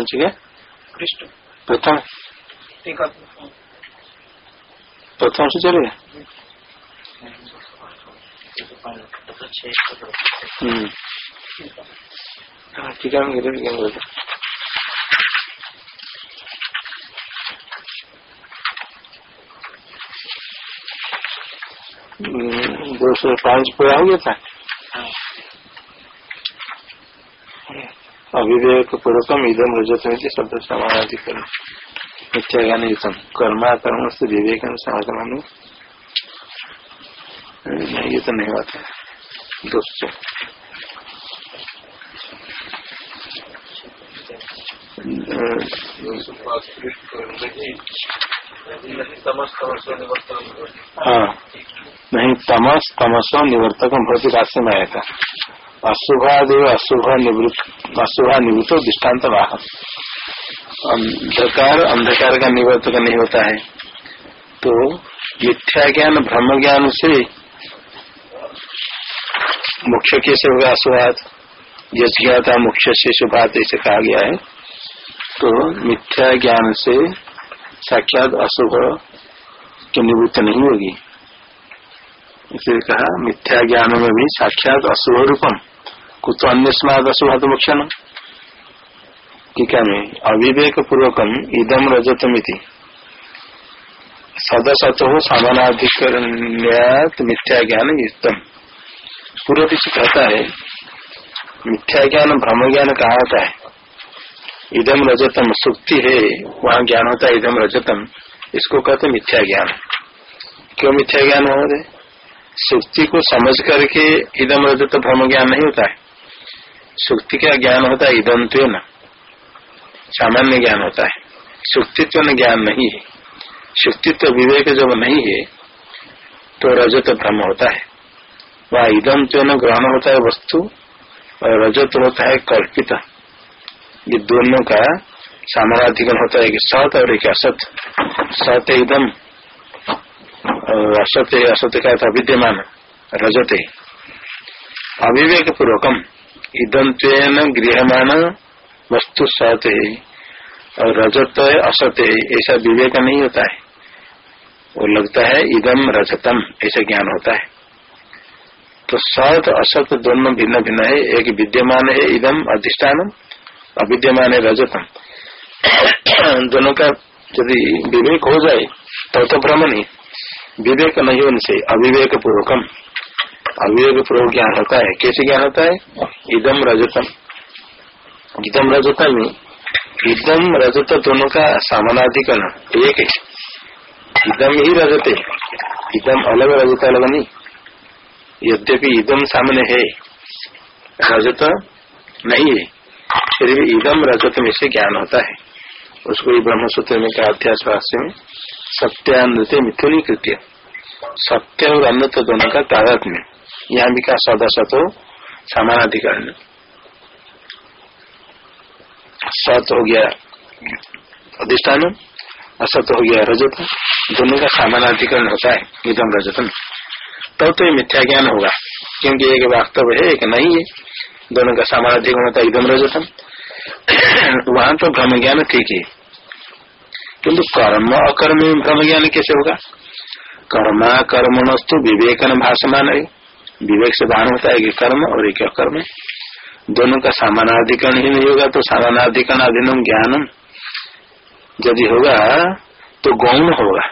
सी कृष्ण प्रथम प्रथम से चले ठीक है दो सौ पाँच पूरा हो गया था अविवेक पूर्वकम इदम रजत शब्द समानाधिकरण मिथ्या ज्ञान युतम। कर्मा कर्म से विवेक समाधान ये तो नहीं बात है दोस्तों हाँ नहीं तमस तमसो निवर्तक भवती राशि में आया था अशुभादेव अशुभ निवृत्त, अशुभा निवृत्त दृष्टांत वाह अंधकार अंधकार का निवर्तक नहीं होता है। तो मिथ्या ज्ञान, ब्रह्म ज्ञान से मुख्य कैसे होगा अशुभात यज्ञता मुख्य से शुभात ऐसे कहा गया है। तो मिथ्या ज्ञान से साक्षात अशुभ की निवृत्त नहीं होगी। इसलिए कहा, मिथ्या ज्ञान में भी साक्षात अशुभ रूपम। कुछ अन्य स्माद अशुभ मुख्य न टीका में? अविवेक पूर्वकम इदम रजतमिति। सदसत हो समानाधिकरण्यात मिथ्या ज्ञान उत्तम पूर्व पीछे कहता है मिथ्या ज्ञान भ्रम ज्ञान कहा होता है? इदम रजतम सुक्ति है, वहाँ ज्ञान होता है इदम रजतम। इसको कहते मिथ्या ज्ञान क्यों मिथ्या ज्ञान हो? रहे सुक्ति को समझ करके इदम रजत भ्रम ज्ञान नहीं होता है। सुक्ति का ज्ञान होता है इदम तो न। सामान्य ज्ञान होता है। सुक्तित्व न ज्ञान नहीं है। सुक्तित्व विवेक जब नहीं है तो रजत भ्रम होता है। वह इदम तो न ग्रहण होता है वस्तु, और रजत होता है कल्पित। ये दोनों का सामराधिकरण होता है कि सत और एक असत। सत एकदम असत असत का विद्यमान रजते। अविवेक पूर्वकम इदम गृहमान वस्तु सत है और रजत असत है ऐसा विवेक नहीं होता है। वो लगता है इदम रजतम, ऐसा ज्ञान होता है। तो सत असत दोनों भिन्न भिन्न है, एक विद्यमान है इदम अधिष्ठान अविद्यमान है रजतम। दोनों का यदि विवेक हो जाए तो तो भ्रम नहीं विवेक नहीं होने से अविवेक पूर्वकम अविवेक पूर्वक ज्ञान होता है? कैसे ज्ञान होता है? इदम रजतम। इदम रजतम इदम रजत दोनों का समानाधिकरण, एक है। इदम ही रजत है। इदम अलग रजत अलग नहीं। यद्यपि इदम सामने है, रजत नहीं है, फिर भी इदम रजत में से ज्ञान होता है। उसको ब्रह्म सूत्र में कहा अध्यास भाष्य में सत्यान्त मिथुनी कृत्य सत्य और अन्नत दोनों का तारत में यहाँ भी कहा सदा सतो समानाधिकरण। सत हो गया अधिष्ठान असत हो गया रजत। दोनों का समानाधिकरण होता है इदम रजतम। तब तो, तो ये मिथ्या ज्ञान होगा क्योंकि एक वास्तव है एक नहीं है। दोनों का सामानाधिक होता है एकदम रजतम। वहाँ तो भ्रम ज्ञान ठीक है। किंतु कर्म अकर्म भ्रम ज्ञान कैसे होगा? कर्मा कर्मणस्तु विवेकन भाषमान है विवेक से भान होता है कि कर्म और एक अकर्म। दोनों का सामानाधिकरण ही नहीं होगा तो सामानाधिकरण अधीनम ज्ञानम। यदि होगा तो गौण होगा।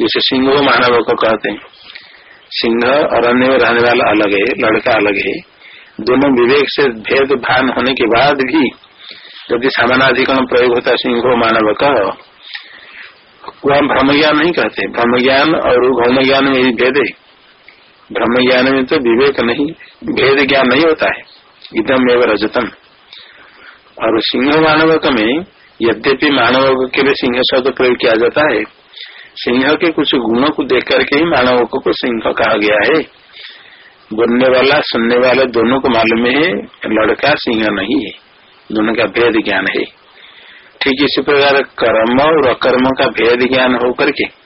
जैसे सिंह मानव को कहते हैं। सिंह अरण्य में रहने वाला अलग है, लड़का अलग है। दोनों विवेक से भेद भान होने के बाद भी, यदि समानाधिकरण प्रयोग होता है, सिंह मानव का, वह ब्रह्म ज्ञान नहीं कहते। ब्रह्म ज्ञान और घौम ज्ञान में भेद है। ब्रह्म ज्ञान में तो विवेक नहीं भेद ज्ञान नहीं होता है। इदम एवं रजतम। और सिंह मानव में, यद्यपि मानव के लिए सिंह शब्द प्रयोग किया जाता है, सिंह के कुछ गुणों को देख करके ही मानवों को सिंह कहा गया है। बोलने वाला, सुनने वाले दोनों को मालूम है, लड़का, सिंह नहीं है। दोनों का भेद ज्ञान है। ठीक इसी प्रकार कर्म और अकर्म का भेद ज्ञान होकर के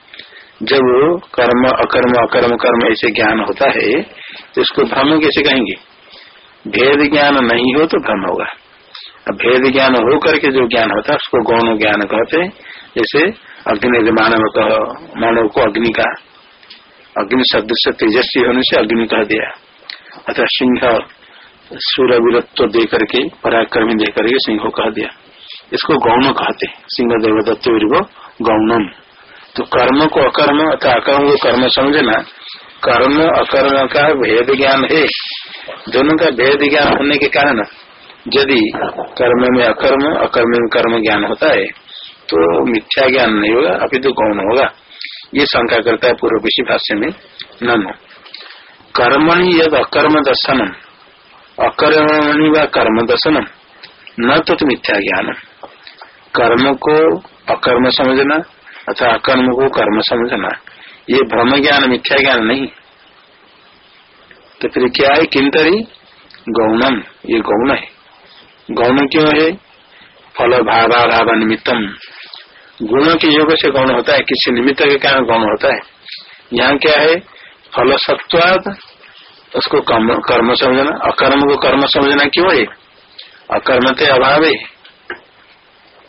जब कर्म, अकर्म अकर्म, कर्म ऐसे ज्ञान होता है तो इसको भ्रम कैसे कहेंगे? भेद ज्ञान नहीं हो तो भ्रम होगा। भेद ज्ञान हो करके जो ज्ञान होता है, उसको गौण ज्ञान कहते हैं। जैसे अग्नि मानव कह मानव को अग्नि का, अग्नि सदृश तेजस्वी होने से अग्नि कह दिया। अतः सिंह सूर्य वीरत्व दे करके पराक्रमी दे करके सिंह को कह दिया। इसको गौण कहते सिंह देवदत्त गौणम। तो कर्म को अकर्म अथवा अकर्म को कर्म समझना। कर्म अकर्म का भेद ज्ञान है। दोनों का भेद ज्ञान होने के कारण यदि कर्म में अकर्म अकर्म में कर्म ज्ञान होता है तो मिथ्या ज्ञान नहीं होगा अभी तो कौन होगा। ये शंका करता है पूर्व किसी भाष्य में। ननु, कर्मणि यद अकर्म दर्शनम। अकर्मणि व कर्म दर्शनम। न तो मिथ्या ज्ञान कर्म को अकर्म समझना अथवा अकर्म को कर्म समझना। ये भ्रम ज्ञान मिथ्या ज्ञान नहीं। तो फिर क्या है? किंतरी गौणम। ये गौण है। गौण क्यों है? फल भावा भाव निमित्तम गुणों के योग से गौण होता है। किसी निमित्त के कारण गौण होता है। यहाँ क्या है? फल सत्वाद उसको कर्म समझना। अकर्म को कर्म समझना क्यों है? अकर्म के अभाव। है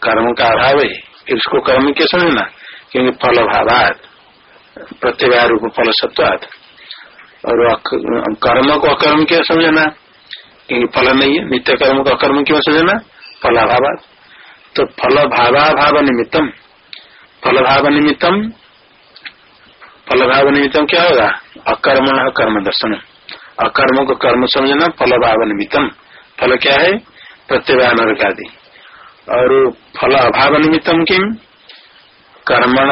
कर्म का अभाव है। फिर उसको कर्म क्यों समझना? क्योंकि फल भावात प्रत्यवाय रूप फल सत्वात और कर्म को अकर्म क्यों समझना? क्योंकि फल नहीं है, नित्य कर्म को अकर्म क्यों समझना? फलाभाव तो फल भावाभाव निमित्तम फल भाव निमित्तम फल भाव निमित्तम क्या होगा? अकर्म कर्म दर्शन। अकर्म को कर्म समझना फल भाव निमित्तम फल क्या है? प्रत्यवाय नरक आदि और फल अभाव निमित्तम किम? कर्मण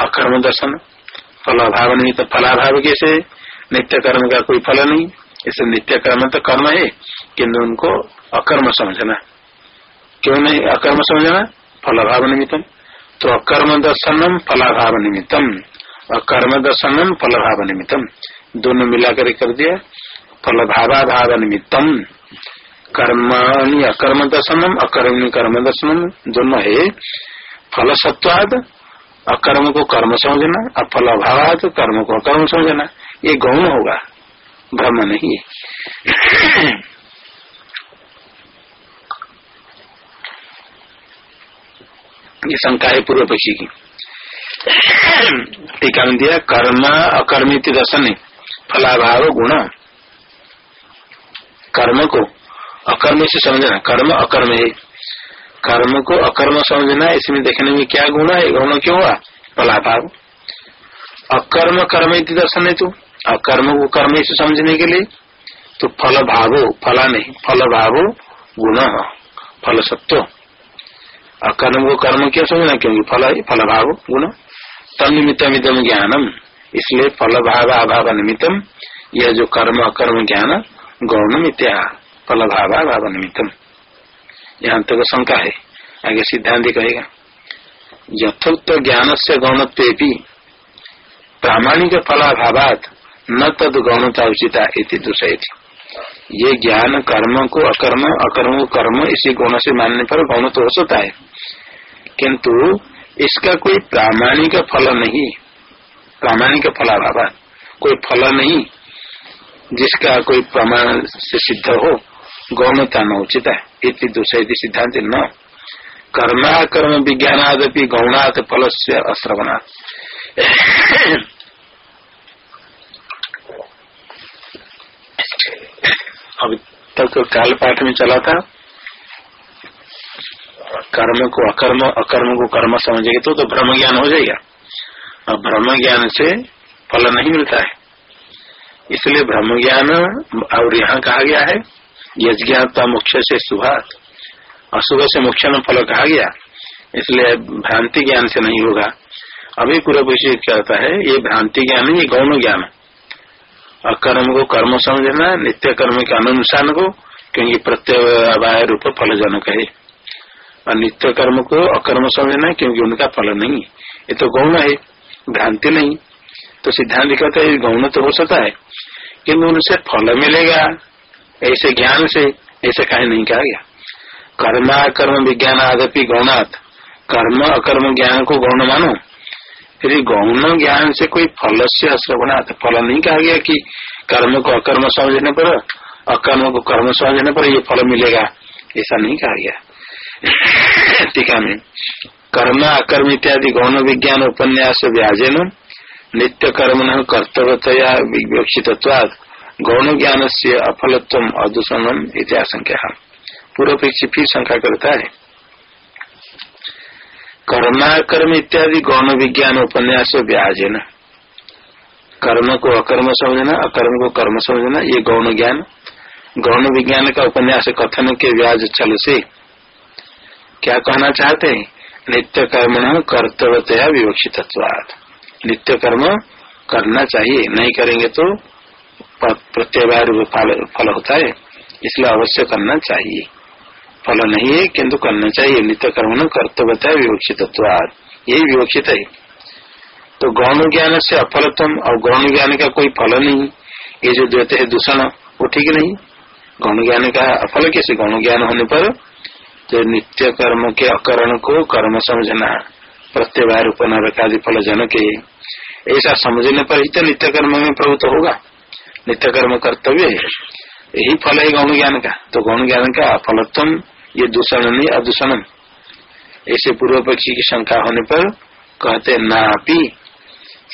अकर्म दर्शन फल अभाव नहीं तो फलाभाव कैसे नित्य कर्म का कोई फल नहीं। इसे नित्य कर्म तो कर्म है किन्तु उनको अकर्म समझना। क्यों नहीं अकर्म समझना? फल अभाव निमित्तम तो अकर्म दर्शनम फलाभाव निमित्तम अकर्म दर्शनम फलभाव निमित्तम दोनों मिलाकर कर दिया। फल भावाभाव निमित्तम कर्म अकर्म दर्शनम अकर्म कर्म दर्शनम दोनों है। फल सत्वाद अकर्म को कर्म समझना और फल अभाव तो कर्म को अकर्म समझना, ये गौण होगा। भ्रम नहीं ये शंका है पूर्व पक्षी की। टीका में दिया, कर्म अकर्मित दर्शन फलाभाव गुण। कर्म को अकर्म से समझना, कर्म अकर्म है। कर्म को अकर्म समझना, इसमें देखने में क्या गुण है, गुण क्यों हुआ? फलाभाव। अकर्म कर्म दर्शन है तू अकर्म को कर्म से समझने के लिए। तो फल भावो फला नहीं फल भावो गुण। फल सत्व अकर्म को कर्म क्यों समझना? क्योंकि फल फल भाव गुण। तम निमित्तम ज्ञानम। इसलिए फल भाव अभाव निमित्तम यह जो कर्म, अकर्म ज्ञान गौण मित्या फल भाव अभाव निमित्तम यहाँ तक तो शंका है। आगे सिद्धांत कहेगा, यथोक्त ज्ञान से गौणत्व भी प्रामाणिक फलाभावात न तद गौणता उचिता इति दूसरे ये ज्ञान कर्म को अकर्म अकर्म को कर्म, इसी गुण से मानने पर गौण तो हो। सकता है किंतु इसका कोई प्रामाणिक फल नहीं, प्रामाणिक फलाभाव कोई फल नहीं जिसका कोई प्रमाण से सिद्ध हो गौणता न उचित इति दूसरे सिद्धांत न। कर्मा कर्म विज्ञान आदि गौणात फल से अश्रवणा। अभी तक तो काल पाठ में चला था। कर्म को अकर्म अकर्म को कर्म समझेगा तो, तो ब्रह्म ज्ञान हो जाएगा। और ब्रह्म ज्ञान से फल नहीं मिलता है। इसलिए ब्रह्म ज्ञान और यहाँ कहा गया है यज्ञाता मुख्य से सुभात अशुभ से मुख्य में फल कहा गया, इसलिए भ्रांति ज्ञान से नहीं होगा। अभी पूरा विषय कहता है, ये भ्रांति ज्ञान ये गौण ज्ञान अकर्म को कर्म समझना, नित्य कर्म के अनुसार को, क्योंकि प्रत्यवाय रूप फल जनक है। और नित्य कर्म को अकर्म समझना, क्योंकि उनका फल नहीं। ये तो गौण है, भ्रांति नहीं। तो सिद्धांत कहता है, गौण तो हो सकता है किन्तु उनसे फल मिलेगा। ऐसे ज्ञान से ऐसे कहीं नहीं कहा गया। कर्म कर्म विज्ञान आदपि गौणात। कर्म अकर्म ज्ञान को गौण मानो। फिर गौण ज्ञान से कोई फल से श्रवणात, फल नहीं कहा गया कि कर्म को अकर्म समझने पर, अकर्म को कर्म समझने पर ये फल मिलेगा। ऐसा नहीं कहा गया। टीका में, कर्म अकर्म इत्यादि गौण विज्ञान उपन्यास व्याजेन, नित्य कर्म न कर्तव्यतया विवक्षित गौण ज्ञान से अफलत्व अदूषणम इतिहासंख्या पूर्व पक्षी फिर शंका करता है। कर्माकर्म इत्यादि गौण विज्ञान उपन्यास व्याज है न कर्म को अकर्म समझना, अकर्म को कर्म समझना, ये गौण ज्ञान। गौण विज्ञान का उपन्यास कथन के व्याज चल से क्या कहना चाहते हैं? नित्य कर्म न विवक्षित नित्य कर्म करना चाहिए, नहीं करेंगे तो प्रत्यवार फल होता है, इसलिए अवश्य करना चाहिए। फल नहीं है, किंतु करना चाहिए। नित्य कर्म न कर्तव्यता विवक्षित यही विवक्षित है। तो गौण ज्ञान से अफलत्म और गौण ज्ञान का कोई फल नहीं। ये जो देते है दूषण, वो ठीक नहीं। गौण ज्ञान का अफल कैसे गौण ज्ञान होने पर जो नित्य कर्म के अकरण को कर्म समझना प्रत्यवाय रूप पुनर्कादि फल जनक ऐसा समझने पर ही तो नित्य कर्म में प्रवृत्त होगा। नित्य कर्म कर्तव्य है। यही फल है गौण ज्ञान का। तो गौण ज्ञान का अफलत्व ये दूषण नहीं अदूषणम ऐसे पूर्व पक्षी की शंका होने पर कहते नापी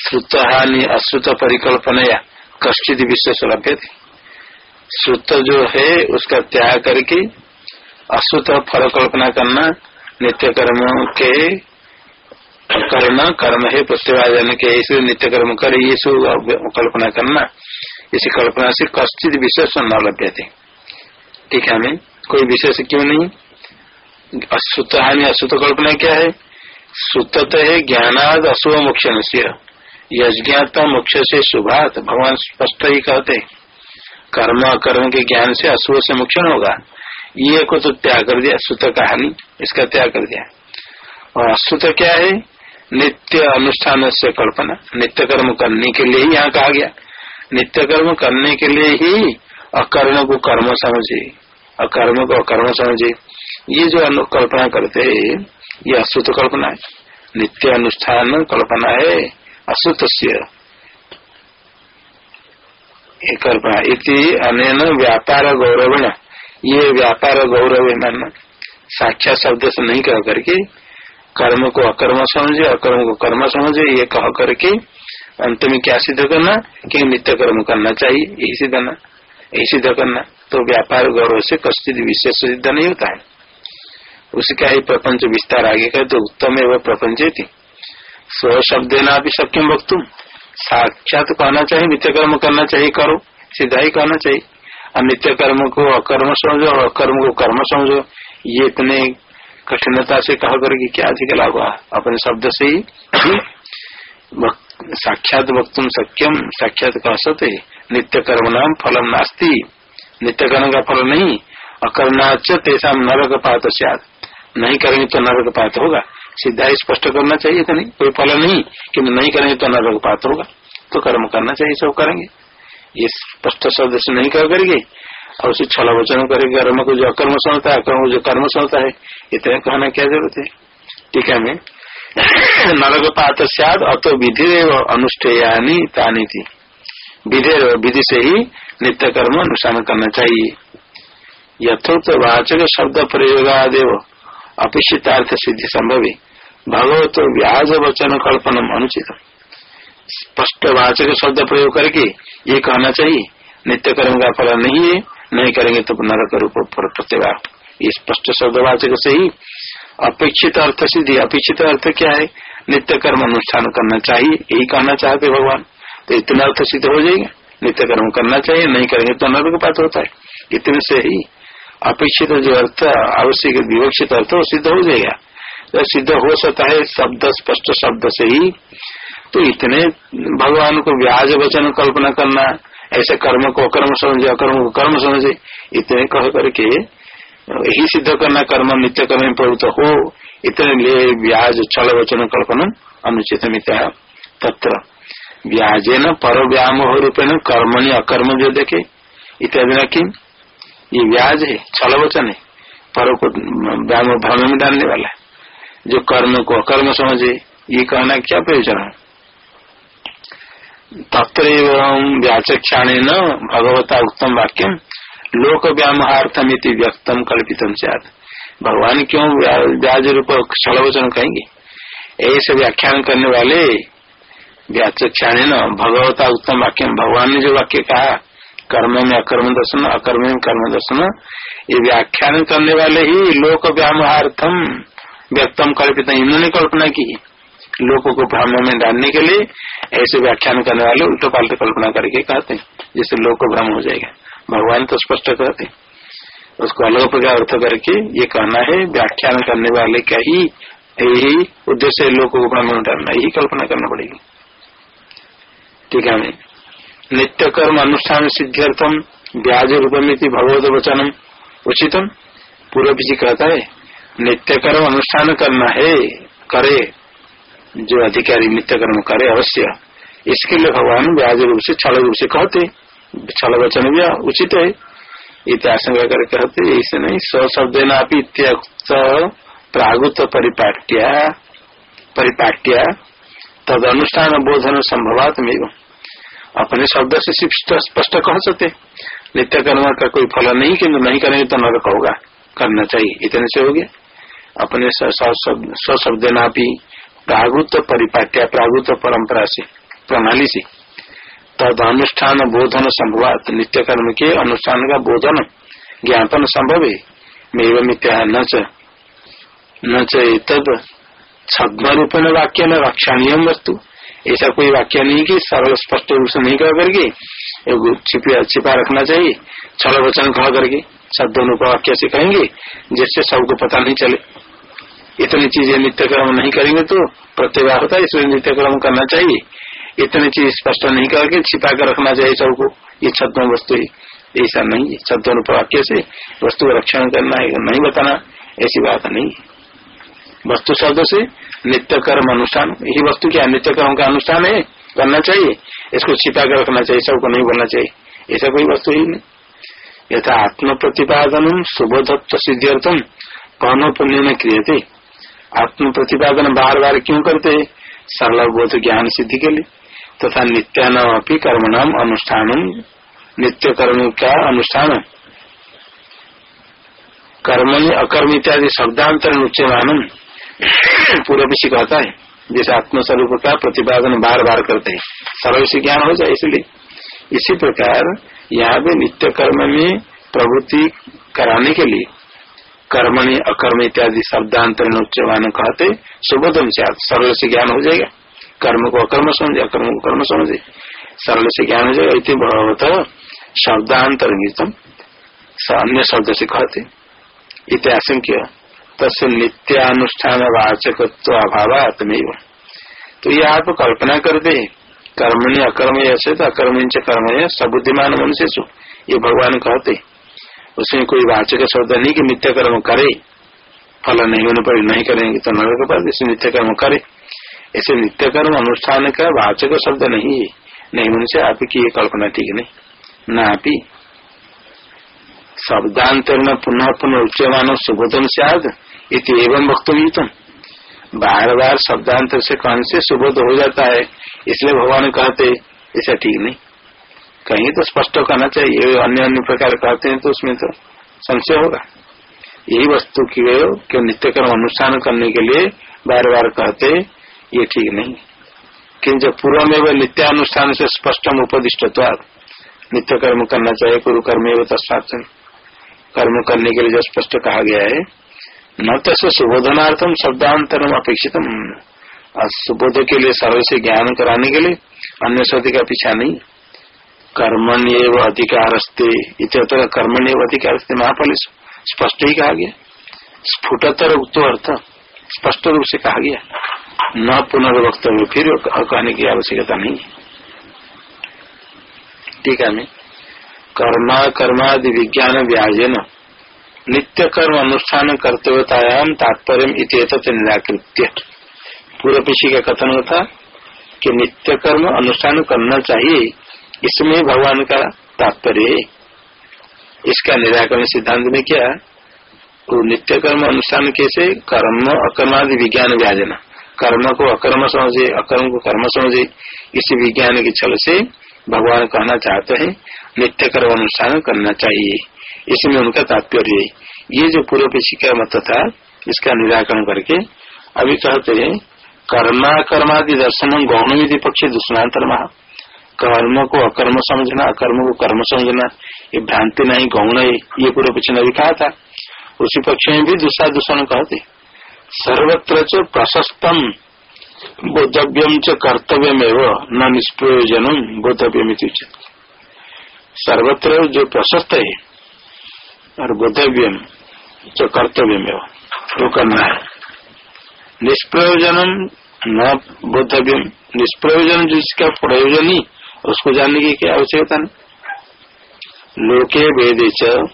श्रुत हानि अश्रुत परिकल्पना कष्टित विश्व लभ्य थे श्रुत जो है, उसका त्याग करके अश्रुत फल कल्पना करना नित्य कर्म के करना, कर्म है प्रत्यवाजन के ऐसे नित्य कर्म कर, ये कल्पना करना। इसी कल्पना से कष्टित विशेष न लभ्य थे। ठीक है हमें कोई विशेष क्यों नहीं? अशुद्ध हानि अशुद्ध कल्पना क्या है? सुत है ज्ञानाद अशुभ मोक्ष यज्ञात मोक्ष से शुभात। भगवान स्पष्ट ही कहते कर्म, अकर्म के ज्ञान से अशुभ से मोक्षण होगा। ये को तो त्याग कर दिया सुत का हानि, इसका त्याग कर दिया। और अशुत क्या है? नित्य अनुष्ठान से कल्पना। नित्य कर्म करने के लिए ही यहाँ कहा गया। नित्य कर्म करने के लिए ही अकर्म को कर्म समझे। अकर्म को अकर्म समझे। ये जो कल्पना करते है, ये अशुद्ध कल्पना है। नित्य अनुष्ठान कल्पना है अशुद्ध कल्पना इति अन व्यापार गौरव ये व्यापार गौरव मानना साक्षात शब्द से नहीं कह करके कर्म को अकर्म समझे, अकर्म को कर्म समझे, ये कह करके अंत में क्या सिद्ध करना? कि नित्य कर्म करना चाहिए, यही सिद्ध करना। यही सिद्ध करना। तो व्यापार गौरव से कश्चित विशेष सिद्ध नहीं होता है। उसका ही प्रपंच विस्तार आगे का तो उत्तम है वह प्रपंच थी स्व शब्द भी सक्यम वक्तुम साक्षात कहना चाहिए, नित्य कर्म करना चाहिए, करो। सीधा ही कहना चाहिए। और नित्य कर्म को अकर्म समझो, और अकर्म को कर्म समझो। ये इतने कठिनता से कहा करके क्या अधिक लाभ अपने शब्द से ही। साक्षात वक्तुम सक्यम साक्षात सकते नित्य कर्म नाम फलम नास्ती। नित्य कर्म का फल नहीं अकरणाच तेसा नरक पात नहीं करेंगे तो नरक पात होगा। सीधा ही स्पष्ट करना चाहिए तो नहीं, कोई फल नहीं कि नहीं करेंगे तो नरक पात होगा। तो कर्म करना चाहिए, सब करेंगे। ये स्पष्ट शब्द से नहीं कर करेंगे। और उसे छल वचन करेंगे। कर्म को जो अकर्म समझता है अकर्म को जो कर्म समझता है, इतना कहना क्या ज़रूरत है? ठीक है, मैं नरक पात सद अतो विधि अनुष्ठेयानी तानी थी विधि विधि से ही नित्य कर्म अनुष्ठान करना चाहिए। यथोक्त तो वाचक शब्द प्रयोगादेव अपेक्षितार्थ सिद्धि संभव। भगवत व्याज वचन कल्पना अनुचित। स्पष्ट वाचक शब्द प्रयोग करके ये कहना चाहिए नित्य कर्म का फल नहीं है, नहीं करेंगे तो नरक रूप प्रत्यवाह ये स्पष्ट शब्द वाचक से ही अपेक्षित अर्थ सिद्धि। अपेक्षित अर्थ क्या है? नित्य कर्म अनुष्ठान करना चाहिए, यही कहना चाहते भगवान। तो इतना अर्थ सिद्ध हो जाएगा। नित्य कर्म करना चाहिए, नहीं करेंगे तो नरक पात होता है। इतने से ही अपेक्षित जो अर्थ, आवश्यक, विवक्षित अर्थ, वो सिद्ध हो जाएगा। जब सिद्ध हो सकता है, शब्द, स्पष्ट शब्द से ही तो इतने भगवान को व्याज वचन कल्पना करना, ऐसे कर्म को अकर्म समझे, अकर्म को कर्म समझे, इतने कह करके ही सिद्ध करना कर्म नित्य कर्म में प्रवृत्त हो, इतने लिए व्याज, छल वचन कल्पना अनुचित मित्या तत्र। व्याजे न पर व्यामोह रूपे न कर्मणि अकर्म जो देखे। इत्यादि न किम ये व्याज है, छल वचन है, पर को व्याम भ्रम में डालने वाला है। जो कर्म को अकर्म समझे, ये कहना क्या प्रयोजन है? तत्र व्याचक्षाण न भगवता उत्तम वाक्यम लोक व्यामहार्थमिति व्यक्तम कल्पितम भगवान क्यों व्याज रूप क्षण कहेंगे? ऐसे व्याख्यान करने वाले व्याख्यान न भगवता उत्तम वाक्य भगवान ने जो वाक्य कहा, कर्म में अकर्म दर्शन, अकर्म में कर्म दर्शन, ये व्याख्यान करने वाले ही लोक व्यामहार्थम व्यक्तम कल्पित इन्होंने कल्पना की। लोगों को भ्रम में डालने के लिए ऐसे व्याख्यान करने वाले उल्टो पाल्ट कल्पना करके कहते हैं, जिससे लोग को भ्रम हो जाएगा। भगवान तो स्पष्ट कहते उसको अलग प्रकार अर्थ करके ये कहना है, व्याख्यान करने वाले का ही, यही उद्देश्य लोगों को में डालना यही कल्पना करना पड़ेगी। ठीक है नित्य कर्म अनुष्ठान सिद्ध्यर्थम ब्याज रूपमित भगवत वचनम उचितम। पूर्व जी कहता है नित्य कर्म अनुष्ठान करना है, करे, जो अधिकारी नित्य कर्म करे अवश्य, इसके लिए भगवान व्याज रूप से, छल रूप से कहते छल वचन भी उचित है इतिहासंगा कर कहते ऐसे नहीं स्वशब्द इत्युक्त प्रागुत परिपाट्या परिपाट्या तद अनुष्ठान बोधन संभवात में अपने शब्द से स्पष्ट कह सकते। नित्य कर्म का कोई फल नहीं किन्तु नहीं करेंगे तो नरक होगा। करना चाहिए। इतने से हो गया। अपने स्वशब्द ना भी प्रागुत परिपाट्या प्रागुत परंपरा से, प्रणाली से। तद अनुष्ठान बोधन संभव नित्य कर्म के अनुष्ठान का बोधन ज्ञापन संभव। है मेव मित्या न तद छद्म रूपेण वाक्य न रक्षणीय वस्तु। ऐसा कोई वाक्य नहीं कि सरल स्पष्ट रूप से नहीं कह करके छिपा छिपा रखना चाहिए। छल वचन कह करके शब्द वाक्य से कहेंगे, जिससे सबको पता नहीं चले। इतनी चीज़ें नित्य कर्म नहीं करेंगे तो प्रत्यवाह होता है, इसलिए नित्य कर्म करना चाहिए। इतनी चीज़ स्पष्ट नहीं करके छिपा कर रखना चाहिए सबको। ये छद्म वस्तु ऐसा नहीं है। छद्म वाक्य से वस्तु का रक्षण करना है। नहीं बताना, ऐसी बात नहीं वस्तु शब्द से नित्य कर्म अनुष्ठान, यही वस्तु क्या नित्य कर्म का अनुष्ठान है? करना चाहिए। इसको छिपा कर रखना चाहिए। सबको नहीं बोलना चाहिए। ऐसा कोई वस्तु ही नहीं। यथा आत्म प्रतिपादन शुभोधत्व सिद्ध्यर्थम कौन पुण्य में क्रिय आत्म प्रतिपादन बार बार क्यों करते सरल बोध ज्ञान सिद्धि के लिए। तथा नित्यानाम अपनी कर्म नाम अनुष्ठान नित्य कर्म का अनुष्ठान? कर्म अकर्म इत्यादि शब्दांतर उच्चमान पूर्व विषय कहता है, जैसे आत्मस्वरूप का प्रतिपादन बार बार करते हैं। सरल से ज्ञान हो जाए इसलिए। इसी प्रकार, यहाँ भी नित्य कर्म में प्रवृत्ति कराने के लिए कर्मणि अकर्म इत्यादि शब्दांतर उच्चवान कहते, सुबोधन से सरल से ज्ञान हो जाएगा। कर्म को अकर्म समझे, अकर्म को कर्म समझे। सरल से ज्ञान हो जाएगा इतनी भगवत शब्दांतर अन्य शब्द से कहते इतिहास क्यों तस् नित्यानुष्ठान वाचक अभाव आत्मेव तो ये आप कल्पना करते, कर्मणि अकर्म ऐसे तो अकर्म कर्म है सबुद्धिमान मनुष्य ये भगवान कहते, उसमें कोई वाचक शब्द नहीं कि नित्य कर्म करे। फल नहीं होने पर नहीं करेंगे तो नित्य कर्म करे। ऐसे नित्य कर्म अनुष्ठान का वाचक शब्द नहीं है। नहीं होने से आपकी ये कल्पना ठीक नहीं। न आप शब्दांतर में पुनः पुनः उच्चमान सुबोधन से आद एवं वक्तव्य बार बार शब्दांतर से कौन से सुबोध हो जाता है। इसलिए भगवान कहते ऐसा ठीक नहीं। कहीं तो स्पष्ट करना चाहिए अन्य अन्य प्रकार कहते हैं तो उसमें तो संशय होगा। यही वस्तु की क्यों नित्य कर्म अनुष्ठान करने के लिए बार बार कहते ये ठीक नहीं किंच पूर्व में वह नित्यानुष्ठान से स्पष्ट उपदिष्ट नित्य कर्म करना चाहिए गुरु कर्म एवं तस्सात कर्म करने के लिए जो स्पष्ट कहा गया है, न तो सुबोधनार्थम शब्दांतरम अपेक्षित सुबोध के लिए सरल से ज्ञान कराने के लिए अन्य शब्द का पीछा नहीं। कर्मण्य अधिकारस्ते इतर कर्मण्य अधिकारस्ते महाफल स्पष्ट ही कहा गया। स्फुटतर उक्त अर्थ स्पष्ट रूप से कहा गया। न पुनर्वक्तव्य फिर कहने की आवश्यकता नहीं। ठीक है, मैं। कर्मा, कर्मादि विज्ञान व्याजन। नित्य कर्म अनुष्ठान कर्तव्यतायाम तात्पर्य इत निराकृत्य। पूर्व पिछी का कथन था कि नित्य कर्म अनुष्ठान करना चाहिए, इसमें भगवान का तात्पर्य इसका निराकरण सिद्धांत में क्या तो नित्य कर्म अनुष्ठान कैसे? कर्म, अकर्मादि विज्ञान व्याजना। कर्म को अकर्म समझे अकर्म को कर्म समझे, इसी विज्ञान के छल से भगवान कहना चाहते हैं, नित्य कर्म अनुष्ठान करना चाहिए। इसमें उनका तात्पर्य है। ये जो पूर्व पेशी का मत था, इसका निराकरण करके अभी कहते हैं, कर्मा कर्मादि दर्शन गौण विधि पक्ष दुष्णांतर महा। कर्म को अकर्म समझना अकर्म को कर्म समझना, ये भ्रांति नहीं, गौण है, ये पूर्व पक्ष ने भी कहा था। उसी पक्ष में भी दूसरा दूषण कहते सर्वत्र च प्रशस्तम। बोधव्यम च कर्तव्यम न निष्प्रयोजन बोधव्यम सर्वत्र जो प्रशस्त है, और बोधव्यम च कर्तव्यम वो करना है। निष्प्रयोजनम, न बोधव्यम। निष्प्रयोजन जिसका प्रयोजन ही, उसको जानने की क्या आवश्यकता नहीं लोके वेदे च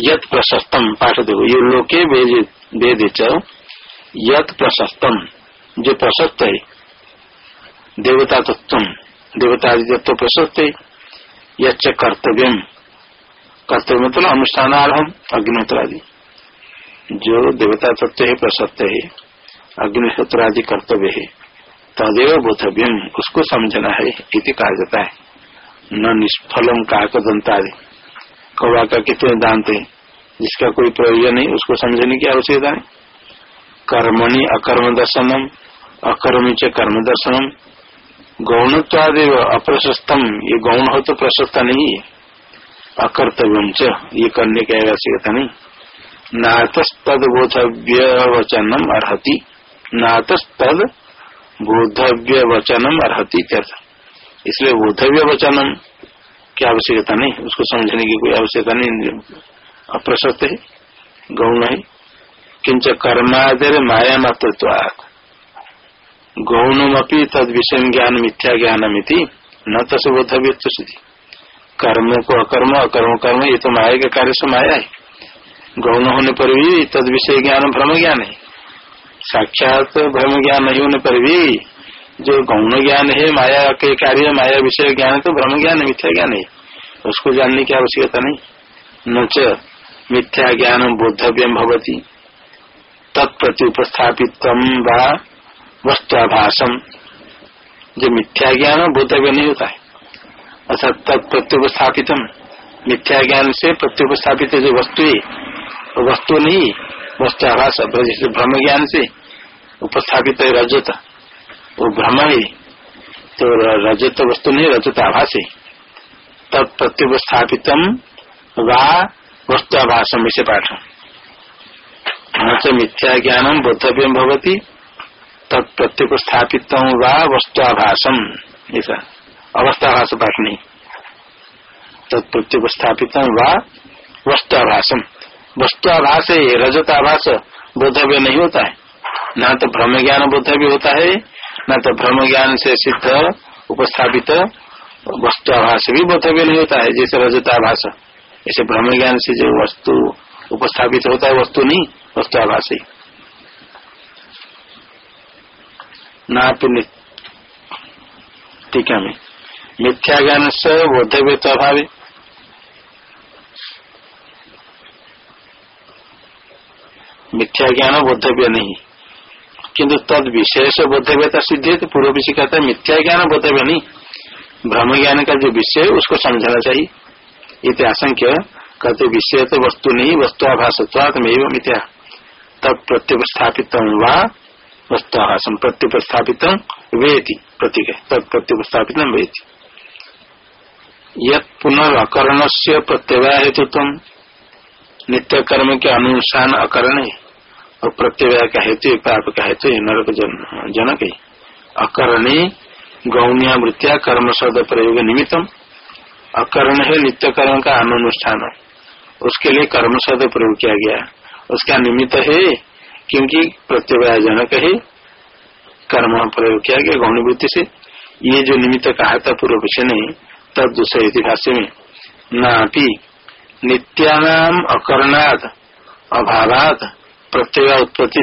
यत प्रशस्तम, पाठ देखो, ये लोके वेदे यत प्रशस्तम, जो प्रशस्त है, देवता तत्व देवता तत्व प्रशस्त है, यच्च कर्तव्य कर्तव्य मतलब अनुष्ठान आरम अग्निहोत्र जो देवता तत्व है, प्रशस्त है अग्निहोत्र आदि कर्तव्य है, तदेव बोधव्यम, उसको समझना है, इति कहा जाता है। न निष्फलम काकदंता कौवा का कितने दांत है? जिसका कोई प्रयोजन नहीं, उसको समझने की आवश्यकता है। कर्मणि अकर्म दर्शनम अकर्मी च कर्म दर्शनम गौणत्वादेव अप्रशस्तम। ये गौण हो तो प्रशस्त नहीं है। अकर्तव्यम च, ये करने की आवश्यकता नहीं। नातस्तद बोधव्य वचनम अर्ति नातस्तद बोधव्य वचनम अर्ति इसलिए बोधव्य वचनम की आवश्यकता नहीं, उसको समझने की कोई आवश्यकता नहीं अप्रशस्त है गौण है किंच कर्मादर माया मातृत्व गौणमपी तद विषय ज्ञान मिथ्या ज्ञान मिति न तस बोधव्य कर्म को अकर्म अकर्म कर्म, ये तो माया के कार्य से माया है। गौण होने पर भी तद विषय ज्ञान भ्रम ज्ञान है। साक्षात भ्रम ज्ञान नहीं होने पर भी जो गौण ज्ञान है, माया के कार्य, माया विषय ज्ञान है तो ब्रह्म ज्ञान मिथ्या ज्ञान है। उसको जानने की आवश्यकता नहीं। न मिथ्या ज्ञान बोधव्यम भवती। तत्प्रति उपस्थापित व वस्तुआभाषम जो मिथ्या ज्ञान बोधव्य नहीं होता है। अर्थात तत्प्रत्युपस्थापित मिथ्या ज्ञान से प्रत्युपस्थापित जो वस्तु है, वस्तु नहीं वस्तु आभास भ्रम ज्ञान से उपस्थापित है रजत। वो भ्रम है तो रजत वस्तु नहीं, रजत आभास। है तब प्रत्युपस्थापित वा वस्तु आभासम इसे पाठ। न मिथ्या ज्ञानम बोधव्यम भवती, तब प्रत्युपस्थापित वा वस्तु आभासम। ऐसा। अवस्थाभास पाठ नहीं तत्प्रत्युपस्थापित वा वस्तु आभासम। वस्तु आभास रजत आभास बोधव्य नहीं होता है। न तो भ्रम ज्ञान बोधव्य होता है न तो भ्रम ज्ञान से सिद्ध, उपस्थापित, वस्तु आभास भी बोधव्य नहीं होता है, जैसे रजताभास ऐसे भ्रम ज्ञान से जो वस्तु उपस्थापित होता है, वस्तु नहीं, वस्तु आभास ही। नापि टीका में। मिथ्या ज्ञान से बोधव्य तो अभाव। मिथ्या ज्ञान बोधव्य नहीं। किंतु तद विशेष बोधव्यता सिद्धि तो पूर्व विषय कहता है, मिथ्या ज्ञान बोधव्य नहीं। ब्रह्म ज्ञान का जो विषय उसको समझना चाहिए। इत आशंक्य कहते विषय तो वस्तु नहीं, वस्तु आभासत्वात्मेव मिथ्या। तब प्रत्युपस्थापित वा वस्तु आभासम प्रत्युपस्थापित वेति, प्रतीक। तब प्रत्युपस्थापित वेति। यद पुनर्करण से प्रत्यवाय हेतु नित्य कर्म के अनुसार अकरण। है और प्रत्यवय का हेतु पाप का हेतु नरक जनक है। अकरणे गौनिया वृत्तिया कर्म शब्द प्रयोग निमित्तम। अकरण है नित्य कर्म का अनुष्ठान। उसके लिए कर्म शब्द प्रयोग किया गया। उसका निमित्त है क्योंकि प्रत्यय जनक है कर्म प्रयोग किया गया गौणी वृत्ति से। ये जो निमित्त कहा था पूर्व विषय ने तब दूसरे भाष्य में, नापी नित्यानाम अकरणाद अभावाद प्रत्यय उत्पत्ति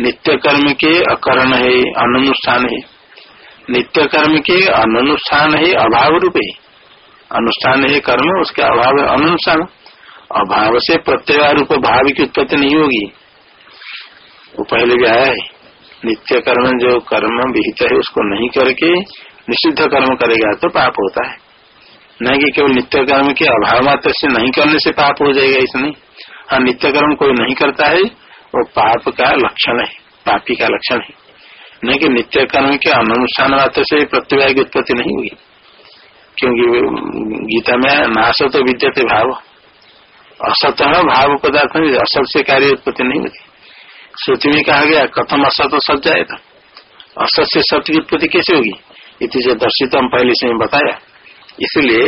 नित्य कर्म के अकरण है, अनुष्ठान है। नित्य कर्म के अनुष्ठान है, अभाव रूप। है अनुष्ठान है कर्म, उसके अभाव अनुष्ठान। अभाव से प्रत्यय रूप भाव की उत्पत्ति नहीं होगी। वो पहले भी आया है? नित्य कर्म जो कर्म विहित है, उसको नहीं करके निषिद्ध कर्म करेगा तो पाप होता है। नहीं कि केवल नित्य कर्म के अभाव मात्र से नहीं करने से पाप हो जाएगा ऐसा नहीं नित्य कर्म कोई नहीं करता है, वो पाप का लक्षण है, पापी का लक्षण है। नहीं कि नित्य कर्म के अनुष्ठान मात्र से प्रतिभा की उत्पत्ति नहीं हुई। क्योंकि गीता में नाश तो विद्यते भाव। असत भाव पदार्थ नहीं, असत से कार्य उत्पत्ति नहीं होती। श्रुति में कहा गया, कथम असत सत जाएगा। असत से सत्य की उत्पत्ति कैसे होगी? इति से दर्शित हम पहले से बताया। इसलिए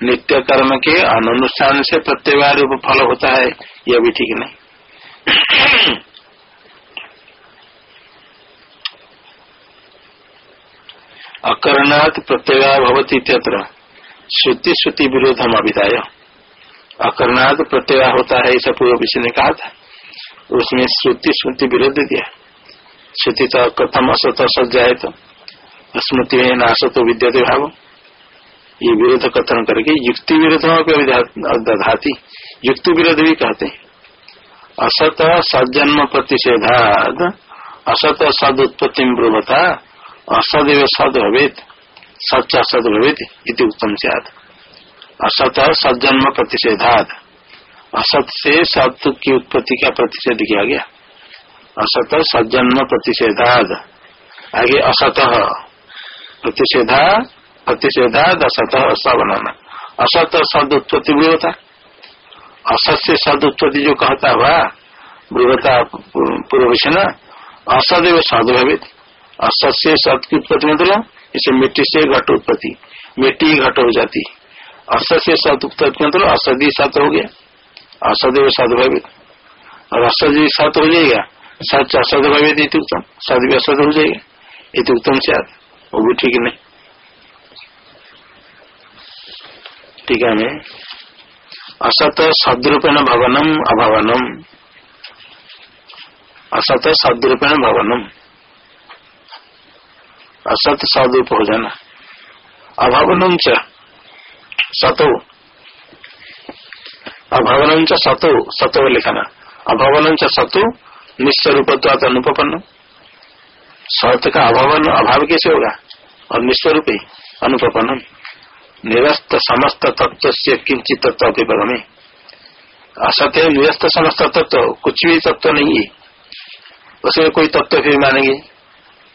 नित्य कर्म के अनुष्ठान से प्रत्यवाय रूप फल होता है, यह भी ठीक नहीं। अकरणात प्रत्यवाय भवती इत्यत्र। श्रुति श्रुति विरोध हम अभिधाय। अकरणात प्रत्यवाय होता है ऐसा पूर्व विषय ने कहा था। उसमें श्रुति श्रुति विरोध दिया। श्रुति तो कथम असत असत जाए तो स्मृति में नाश तो विद्यते भाव। ये विरोध कथन करके युक्ति विरोध दधाती युक्ति विरोध भी कहते हैं। असत सज्जन्म प्रतिषेधाद, असत सद उत्पत्ति ब्रुवता असद सद भवेत सच असद भवेत इति उत्तम से आद असत सज्जन्म प्रतिषेधाद। असत से सत की उत्पत्ति का प्रतिषेध किया गया। असत सज्जन्म प्रतिषेधाद। आगे असत। प्रतिषेधा प्रतिषेधा दशत स बनाना असत शब्द उत्पत्ति बृहता। असत से शब्द उत्पत्ति जो कहता हुआ, बृहता पूर्व न असदैव सद भवित असत से सत की उत्पत्ति मतलब इसे मिट्टी से घट उत्पत्ति। मिट्टी घट हो जाती। असत से सत उत्पत्ति मतलब असदी सत हो गया। असदैव सद भवित और असद सत हो जाएगा, सच असद भवित उत्तम। सद भी असद हो जाएगा। ये उत्तम से वो भी ठीक नहीं। ठीक है असत सदरूपेण भवनम अभवनम। असत सदरूपेण भवनम। असत सदरूप हो जाना। अभवनम च सतो। अभवनम च सतो सतो लिखाना। अभवनम च सतो, निस्वरूपत्वात अनुपन्न सत का अभावन, अभाव कैसे होगा? और निस्वरूप ही अनुपन्नम निरस्त समस्त तत्व से किंचित तत्व अभिभव में असत्य निरस्त समस्त तत्व कुछ भी तत्व नहीं। है उसमें कोई तत्व फिर मानेंगे?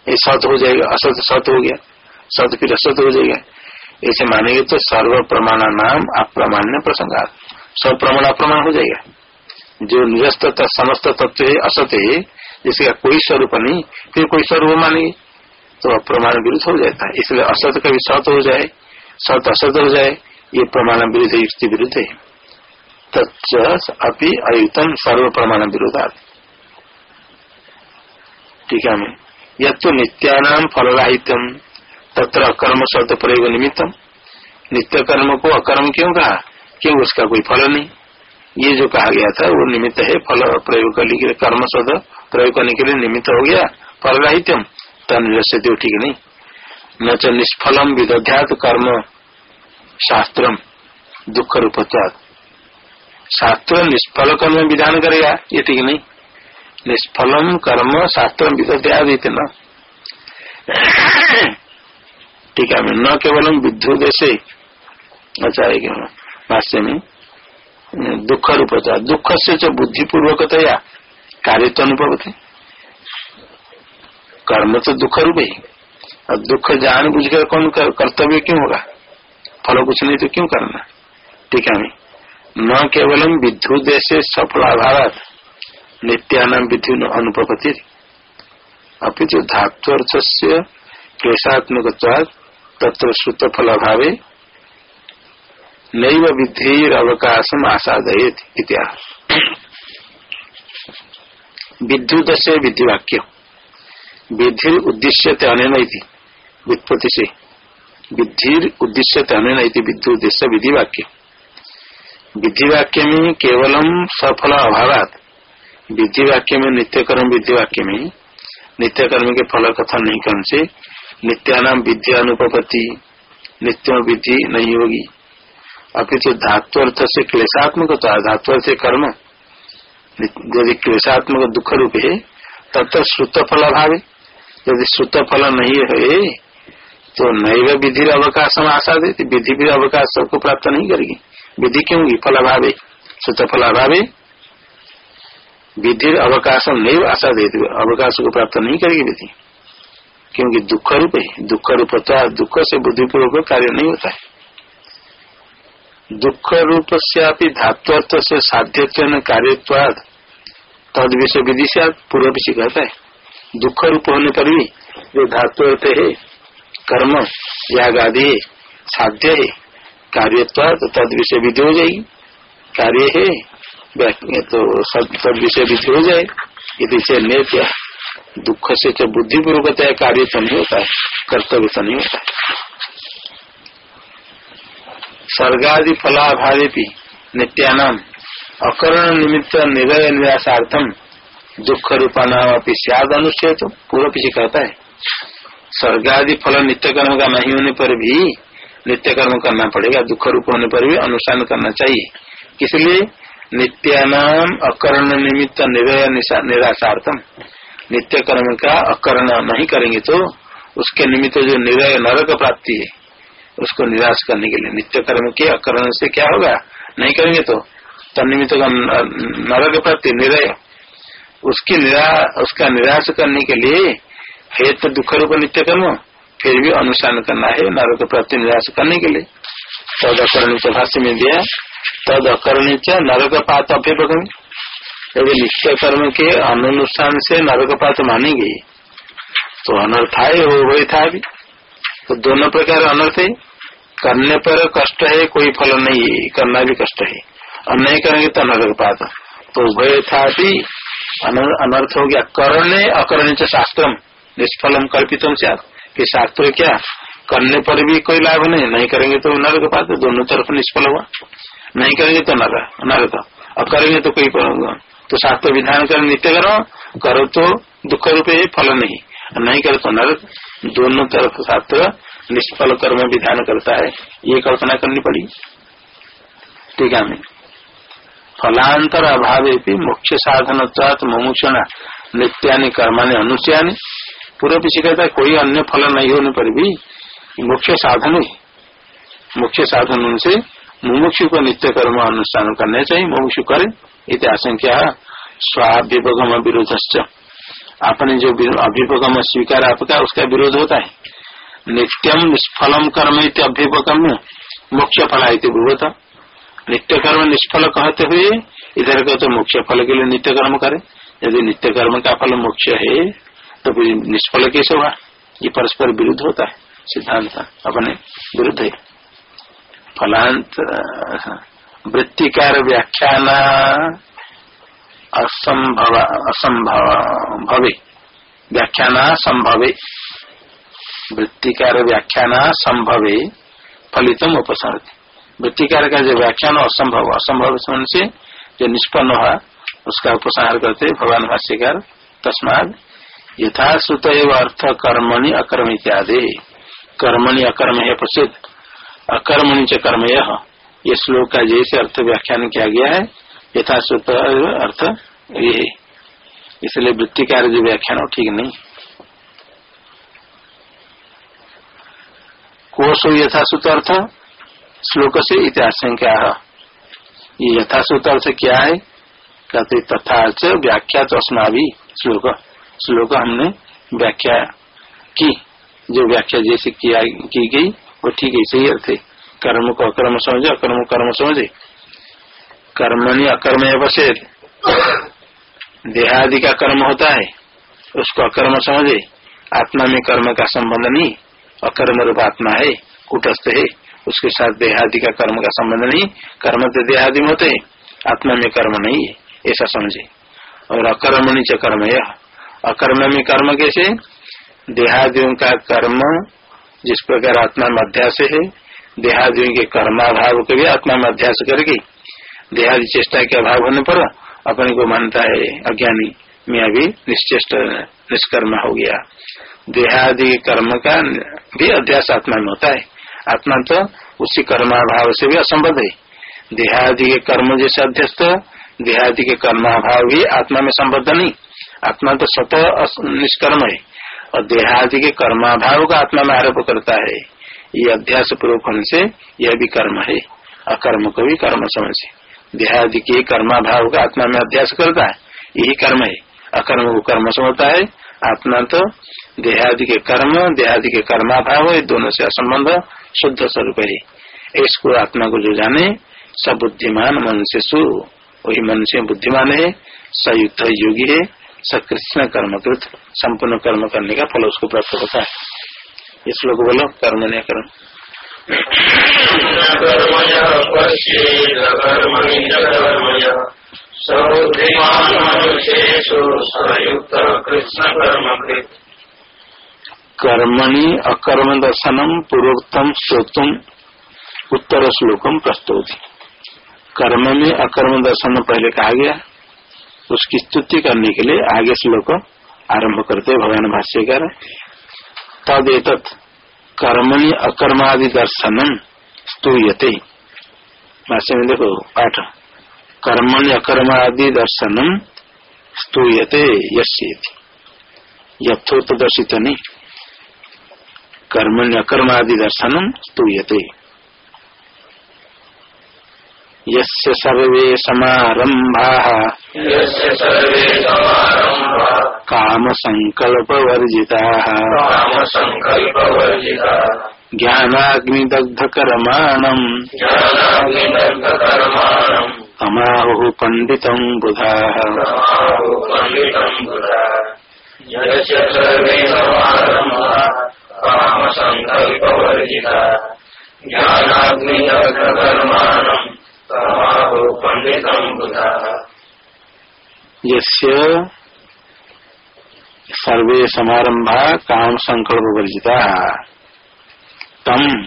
ये सत हो जाएगा, असत सत हो गया, सत फिर असत हो जाएगा। ऐसे मानेंगे तो सर्व प्रमाण नाम अप्रमाण्य प्रसंग। सब प्रमाण अप्रमाण हो जाएगा। जो निरस्त समस्त तत्व है, असत है, जिसका कोई स्वरूप नहीं, फिर कोई स्वरूप मानेंगे? तो अप्रमाण विरुद्ध हो जाता है। इसलिए असत का भी सत हो जाए सत असत हो जाए, ये प्रमाण विरुद्ध युक्ति विरुद्ध है। तभी अयुतम सर्व प्रमाण विरोधा ठीक है यह तो नित्यानाम फलराहित्यम तत्र अकर्म शब्द प्रयोग निमित्तम नित्य कर्म को अकर्म क्यों कहा? क्यों उसका कोई फल नहीं? ये जो कहा गया था, वो निमित्त है, फल प्रयोग करने के लिए, कर्म शब्द प्रयोग करने के लिए निमित्त हो गया फल राहित्यम तन ठीक नहीं। न च निष्फलम विदध्यात कर्म शास्त्रम, दुख रूपत्वाद शास्त्र निष्फल कर्म विधान करेगा ये ठीक नहीं। निष्फलम कर्म शास्त्र विदध्यादित न। ठीक है न केवलम विद्युत से अच्छा भाष्य में। दुख रूपता दुख से जो बुद्धिपूर्वकतया कार्य तो अनुभव थे। कर्म तो दुख रूप ही। और दुख जान बुझ कर कौन कर्तव्य क्यों होगा? फल कुछ नहीं तो क्यों करना? ठीक है न केवलम विद्युत से सफल अभाव नित्यानाम विद्यु अनुपति अपितु धात्वर्थ से क्लेशात्मक तत्र श्रुत फल अभाव नैव विधि अवकाशम आसादयत इतिहास विद्युत से विधिवाक्य विधि उद्देश्य अन व्युत्पत्ति से विधि उद्देश्य अन विधि उद्देश्य विधि वाक्य विधि वाक्य में केवलम सफल अभाव विधि वाक्य में नित्य कर्म विधि वाक्य में नित्य कर्म के फल कथन नहीं करने से नित्यानाम विद्या अनुपति नित्य विधि नहीं होगी। अभी तो धातु अर्थ से क्लेशात्मक होता धातु अर्थ कर्म यदि क्लेशात्मक दुख रूप है तब तक श्रुत फल अभाव यदि श्रुत फल नहीं है तो नैव विधि अवकाश में आशा देती विधि भी अवकाश को प्राप्त नहीं करेगी। विधि क्यों फल अभावे सुत फल अभावे विधि अवकाश नहीं आशा देती अवकाश को प्राप्त नहीं करेगी विधि। क्योंकि दुख रूप है दुख रूप दुख से बुद्धिपूर्वक कार्य नहीं होता है। दुख रूप से धात्वर्थ से साध्यत्व कार्यवाद तद विषय विधि से पूर्व विषय कहता है। दुख रूप होने पर भी जो धातु है कर्म याग आदि साध्य है। कार्य तद विषय विधि हो जाएगी। कार्य है तो तद विषय विधि हो जाए। यदि से क्या दुख से तो बुद्धिपूर्वक कार्य तो नहीं होता है, कर्तव्य तो नहीं होता स्वर्गादि फलाभावे भी नित्यानाम, अकरण निमित्त निरय निराशार्थम, दुख रूपा नाम अपनी सियाद अनुच्छेद तो पूर्व पीछे कहता है। स्वर्ग आदि फल नित्य कर्म का नहीं होने पर भी नित्य कर्म करना पड़ेगा, दुख रूप होने पर भी अनुष्ठान करना चाहिए। इसलिए नित्यानाम अकरण निमित्त निरय निराशार्थम। नित्य कर्म का अकरण नहीं करेंगे तो उसके निमित्त जो निरय नरक प्राप्ति है, उसको निराश करने के लिए नित्य कर्म के अकरण से क्या होगा? नहीं करेंगे तो। तनिमित्त नरक प्राप्ति, निरय। उसकी निरा उसका निराश करने के लिए है तो दुख रूप नित्य कर्म, फिर भी अनुष्ठान करना है नरक निराश करने के लिए। तद अकरण भाष्य में दिया तद अकरण नरक पात अभ्युपगम यदि नित्य कर्म के अनुष्ठान से नरक पात मानी गई तो अनर्थ आए वो वही था भी। तो दोनों प्रकार अनर्थ है। करने पर कष्ट है, कोई फल नहीं है, करना भी कष्ट है। और नहीं करेंगे तो नरक पात तो उभय था भी। अनर्थ हो गया। करने अकरण शास्त्रम। निष्फलम कल्पितम से कि शास्त्र क्या? करने पर भी कोई लाभ नहीं। नहीं करेंगे तो नरक पाते दोनों तरफ़ निष्फल हुआ। नहीं करेंगे तो नर नरक और करेंगे तो कोई तो शास्त्र विधान कर नित्य करो। करो तो दुख रूप फल नहीं। नहीं करे तो नरक दोनों तरफ़ शास्त्र निष्फल कर्म विधान करता है। ये कल्पना करनी पड़ी। ठीक है फलांतर अभाव मुख्य साधन मुमुक्षण नित्यानि कर्मानि अनुष्यानि। पूर्व पीछे कहता है, कोई अन्य फल नहीं होने पर भी मुख्य साधन है। मुख्य साधन उनसे, मुमुक्षु को नित्य कर्म अनुष्ठान करने चाहिए, मुमुक्षु करे इतिहास क्या स्वाभिभगम विरोध आपने जो अभिभगम स्वीकार आपका, उसका विरोध होता है। नित्यम निष्फलम कर्म इत अभ्युपगम मुख्य फल भूत नित्य कर्म निष्फल कहते हुए, इधर कहते तो मुख्य फल के लिए नित्य कर्म करे। यदि नित्य कर्म का फल मुख्य है तो फिर निष्फल कैसे हुआ ये परस्पर विरुद्ध होता है, सिद्धांत अपने विरुद्ध है। फलांत वृत्तिकार व्याख्यान असंभव असंभव, भवे। व्याख्यान संभवे। वृत्तिकार व्याख्यान संभवे, फलितम उपसरती वृत्तिकार का जो व्याख्यान असंभव असंभव से जो निष्पन्न हुआ उसका उपसंहार करते भगवान भाष्यकार, तस्माद यथाश्रुत अर्थ कर्मणि अकर्म इत्यादि। कर्मणि अकर्म है प्रसिद्ध। अकर्मणि च कर्म यह श्लोक का जैसे अर्थ व्याख्यान किया गया है यथाश्रुत अर्थ ये इसलिए वृत्ति कार्य जो व्याख्यान हो ठीक नहीं। कोश यथाश्रुत अर्थ, श्लोक से इतिहास क्या ये यथाश्रुत अर्थ क्या है? कहते तथा व्याख्या तो अस्माभि श्लोक। श्लोक हमने व्याख्या की। जो व्याख्या जैसे किया, की गई, वो ठीक है सही अर्थ है। कर्म को अकर्म समझे, अकर्म कर्म समझे। कर्मणि अकर्म अवशेष देहादि का कर्म होता है, उसको अकर्म समझे। आत्मा में कर्म का संबंध नहीं, अकर्म रूप आत्मा है, कुटस्थ है, उसके साथ देहादि का कर्म का संबंध नहीं, कर्म तो देहादि में होते आत्मा में कर्म नहीं है, ऐसा समझे। और अकर्मणि च कर्म यह अकर्म में कर्म कैसे? देहादियों का कर्म जिस प्रकार आत्मा में अध्यास है, देहादियों के कर्माभाव को भी आत्मा में अध्यास करके, देहादि चेष्टा के अभाव होने पर अपने को मानता है, अज्ञानी। में अभी निश्चेष्ट, निष्कर्म हो गया। देहादि कर्म का भी अध्यास आत्मा में होता है। आत्मा तो उसी कर्माभाव से भी असंबद्ध है। देहादि के कर्म जैसे अध्यस्त, देहादि के कर्माभाव भी आत्मा में संबद्ध नहीं। आत्मा तो स्वतः निष्कर्म है, और देहादि के कर्माभाव का आत्मा में आरोप करता है। ये अध्यास पूर्वक होने से यह भी कर्म है, अकर्म को भी कर्म समझे। देहादि के कर्माभाव का आत्मा में अध्यास करता है, यही कर्म है। अकर्म को कर्म समझता है, आत्मा तो देहादि के कर्म, देहादि के कर्माभाव है, दोनों से असंबंध शुद्ध स्वरूप है। इसको आत्मा को जो जाने सब बुद्धिमान मनुष्य सु वही मनुष्य बुद्धिमान है, सयुक्त योगी है सकृष्ण कर्मकृत संपूर्ण कर्म करने का फल उसको प्राप्त होता है। इस लोग बोलो कर्म। नहीं कर्म कर्मणि अकर्म दर्शनम पूर्वोत्तम श्रोतुम उत्तर श्लोकम प्रस्तुत। कर्म में अकर्म दर्शन पहले कहा गया। उसकी स्तुति करने के लिए आगे श्लोक आरंभ करते भगवान भाष्यकार। तद एक कर्मणि अकर्मादि दर्शनम स्तूयते। भाष्य में देखो पाठ कर्मणि अकर्मादि दर्शनम स्तूयते यथोत यथोपदर्शित नहीं कर्मण्य अकर्मादि दर्शनम स्तूयते। यस्य सर्वे समारम्भाः। काम संकल्प वर्जिताः तमाहुः पण्डितम् बुधाः। काम सर्वे समारंभा काम संकल्प वर्जिता तम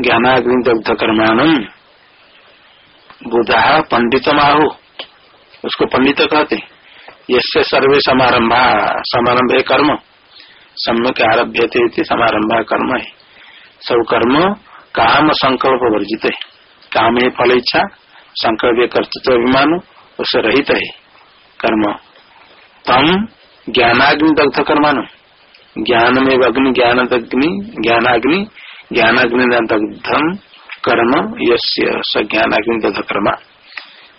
ज्ञानाग्नि दग्ध कर्माणम बुधा पंडित आहु उसको पंडित कहते यसे सर्वे समारंभा समारंभ है कर्म। सम्यक आरभ्य थे समारंभा कर्म है। सब कर्म काम संकल्प वर्जित है काम है फल इच्छा संकल्प कर्तृत्व अभिमान उससे रहित है। कर्म। तम ज्ञानाग्नि दग्ध कर्मान। ज्ञान में अग्नि ज्ञान अग्नि ज्ञानाग्नि ज्ञानाग्नि दग्धम कर्म, यस्य स ज्ञानाग्नि दग्ध कर्मा।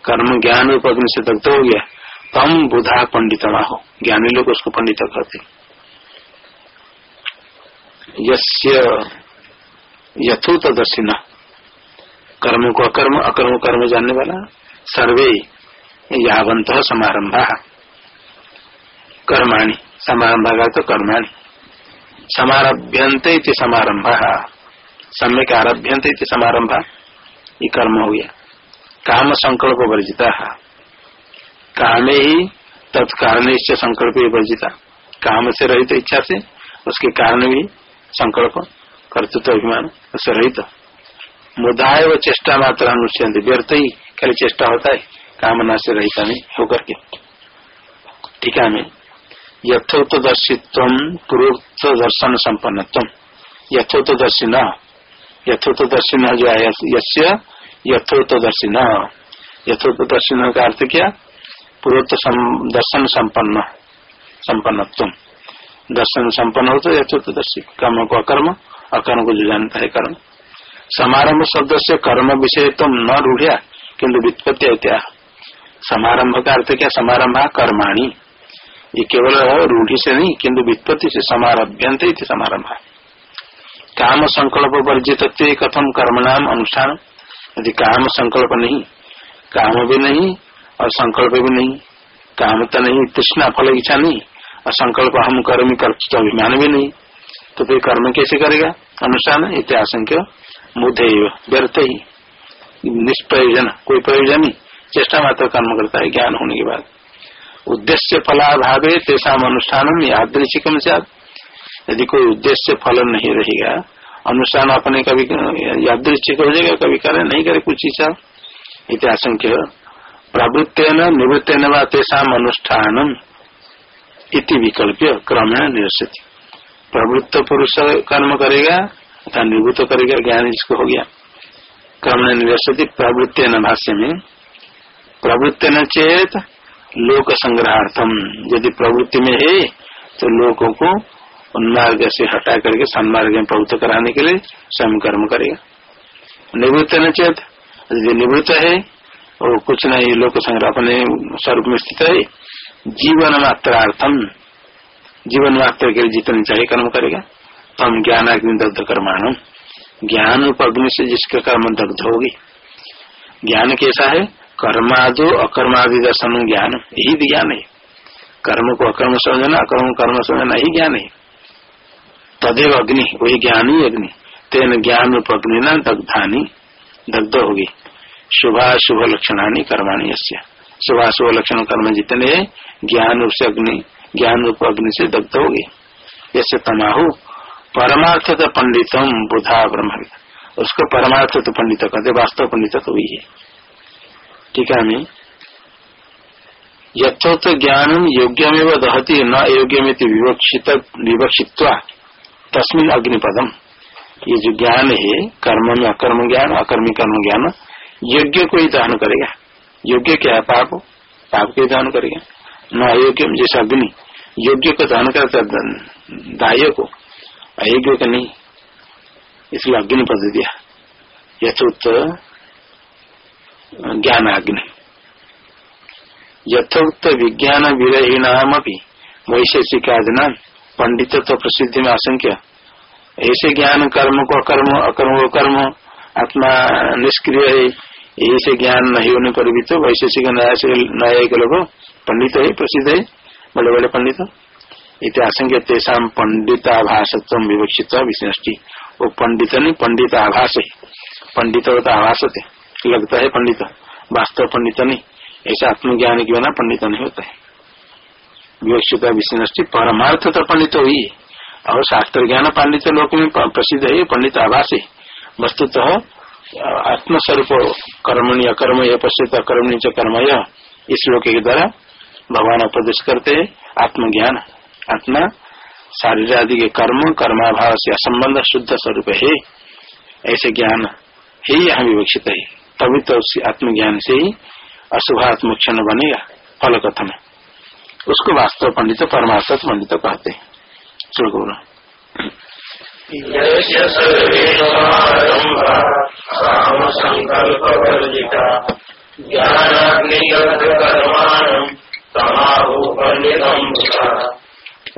कर्म ज्ञान रूप अग्नि से दग्ध हो गया। तम बुधा पंडित हो ज्ञानी लोग उसको पंडित कहते यस्य यथोतदर्शिना कर्म को अकर्म अकर्म कर्म जानने वाला, सर्वे यावंत समारंभा। कर्माणी, समारंभा का तो कर्माणी। समारभ्यंत समारंभ। सम्यक आरभ्यंत समारंभ, ये कर्म हो गया काम संकल्प वर्जिता काम ही तत्कारण से संकल्प वर्जिता काम से रहित इच्छा से उसके कारण भी संकल्प, कर्तृत्व अभिमान उससे रहित। मुदाय व चेष्टा मात्र अनुष्ठित व्यर्थ ही खाली चेष्टा होता है कामना से रहता नहीं होकर के। टीका में यथोक्तदर्शित्व पूर्वोक्त दर्शन संपन्नत्व यथोक्तदर्शी न यथोक्तदर्शी न जो है यस्य यथोक्तदर्शी न यथोक्तदर्शी न का अर्थ क्या? पूर्वोक्त दर्शन संपन्न संपन्नत्व दर्शन संपन्न हो तो यथोक्तदर्शी कर्म को अकर्म अकर्म को जो जानता है कर्म। समारंभ शब्द से कर्म विषय तो न रूढ़िया, किन्तु वित्पत्ति क्या समारंभ का अर्थ क्या? समारंभ कर्माणी। ये केवल रूढ़ी से नहीं, किन्तु वित्पत्ति से समारभ्यंत समारंभ। काम संकल्प वर्जित कथम कर्म नाम अनुष्ठान? यदि काम संकल्प नहीं, काम भी नहीं, और संकल्प भी नहीं, काम तो नहीं, तृष्णा फल इच्छा नहीं, और संकल्प हम कर्म कर तो अभिमान भी नहीं तो फिर कर्म कैसे करेगा? अनुष्ठान इतिहास मुदे व्यर्थ ही। निष्प्रयोजन, कोई प्रयोजन नहीं। चेष्टा मात्र कर्म करता है, ज्ञान होने के बाद। उद्देश्य फलाभाव तेसा अनुष्ठान यादृशिकम से यदि कोई उद्देश्य फल नहीं रहेगा, अनुष्ठान अपने कभी यादृश्चिक हो जाएगा, कभी करे, नहीं करे, कुछ इच्छा। इतिहासंख्य प्रवृत्तेन निवृत्तेन व अनुष्ठान इति विकल्प क्रमेण निरसती प्रवृत्त पुरुष कर्म करेगा तथा निवृत्त करेगा, ज्ञान जिसको हो गया। क्रम निरसती प्रवृत्ति न भाष्य में प्रवृत्ति न चेत लोक संग्रहार्थम यदि प्रवृत्ति में है तो लोगों को उन्मार्ग से हटा करके सन्मार्ग में प्रवृत्त कराने के लिए स्वयं कर्म करेगा। निवृत्त न चेत, यदि निवृत्त है, वो कुछ नहीं लोक संग्रह अपने स्वरूप में स्थित है जीवन मात्रार्थम जीवन मात्र के लिए जितने चाहिए कर्म करेगा। तम ज्ञान अग्नि दग्ध कर्माण। ज्ञान रूप अग्नि से जिसका कर्म दग्ध होगी। ज्ञान कैसा है? कर्मादो अकर्मादि दर्शन ज्ञान। यही ज्ञान है। कर्म को अकर्म समझना, अकर्म कर्म समझना ही ज्ञान है। तदेव अग्नि, वही ज्ञान ही अग्नि। तेन ज्ञान रूप अग्नि न दग्धानी, दग्ध होगी। शुभाशुभ लक्षणानी कर्माणी शुभाशुभ लक्षण कर्म जितने ज्ञान रूप से अग्नि, ज्ञान रूप अग्नि से दग्ध होगी। यसे तमाहु परमार्थ तो पंडितम बुधा ब्रह्म उसको परमार्थ तो पंडित कहते वास्तव पंडित तो वही है। ठीक है मैं यथोक्त ज्ञान योग्यमेव दहती, न योग्यमित विवक्षित विवक्षित तस्मिन अग्निपदम। ये जो ज्ञान है, कर्म में अकर्म ज्ञान, अकर्मी कर्म ज्ञान, योग्य को ही दहन करेगा। योग्य क्या है? पाप पाप को ही दहन करेगा। न अयोग्य जैसे अग्नि। योग्य को दहन करता दाह्य को। अयोग्य का नहीं? इसलिए अग्नि पद दिया। यथोक्त ज्ञान अग्नि यथोक्त विज्ञान विरहीणाम वैशेषिकादिना पंडित तो प्रसिद्धि में आशंक्य ऐसे ज्ञान कर्म को अकर्म अकर्म को कर्म, आत्मा निष्क्रिय है, ऐसे ज्ञान नहीं होने पर भी तो वैशेषिक न्याय के लोग, पंडित है, प्रसिद्ध है बड़े बड़े पंडित। इतिहास तेषा पंडिताभाषत्व विवक्षित विष्णि वो पंडित नहीं पंडित आभास है पंडित होता आभास होते लगता है पंडित वास्तव पंडित नहीं ऐसा आत्मज्ञान के बिना पंडित नहीं होता है। विवक्षित विष्णि परमार्थ तो पंडित हुई। और शास्त्र ज्ञान पंडित लोक में प्रसिद्ध है पंडित आभास। है वस्तुतः, आत्मस्वरूप कर्मणि अकर्म यह पश्चित च कर्मय इस श्लोक के द्वारा भगवान उपदेश करते आत्मज्ञान। आत्मा शारीर आदि के कर्म कर्माभाव से असंबंध शुद्ध स्वरूप है। ऐसे ज्ञान ही यहाँ विवक्षित है। तभी तो आत्मज्ञान से ही अशुभात्म क्षण बनेगा फल कथन उसको वास्तव पंडित परमार्थ पंडित कहते हैं। श्लोक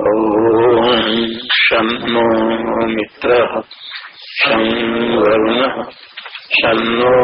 ॐ शन्नो मित्रः शं वरुणः शन्नो